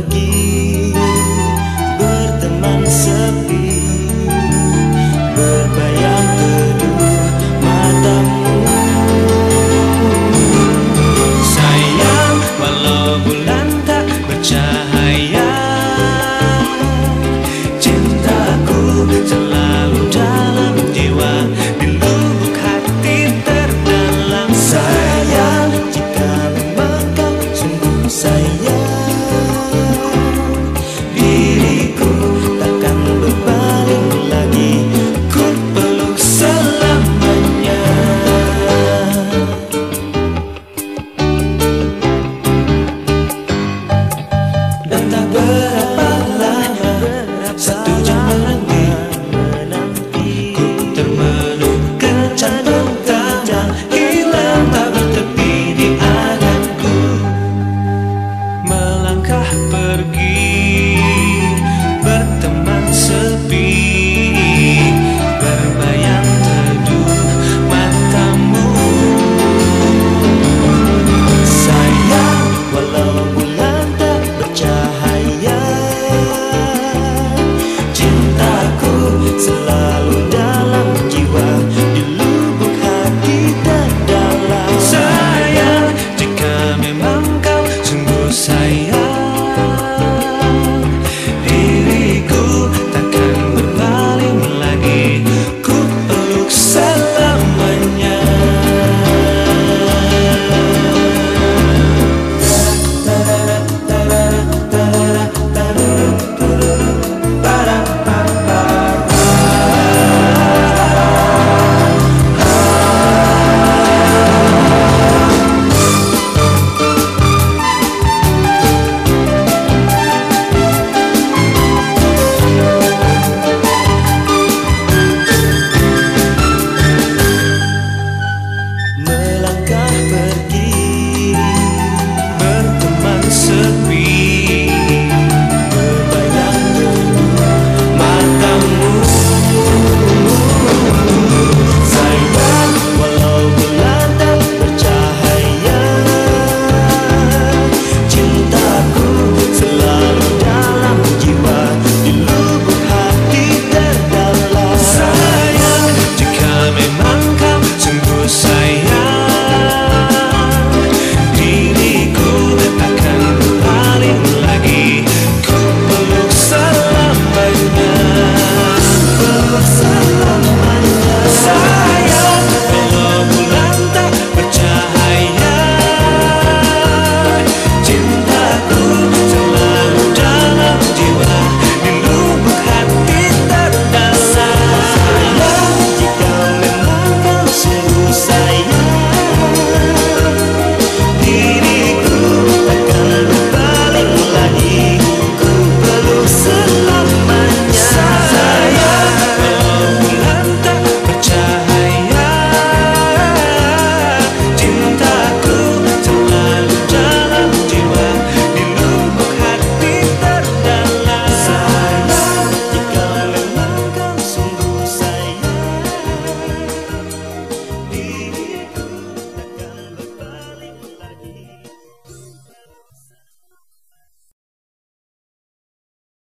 ergui pergi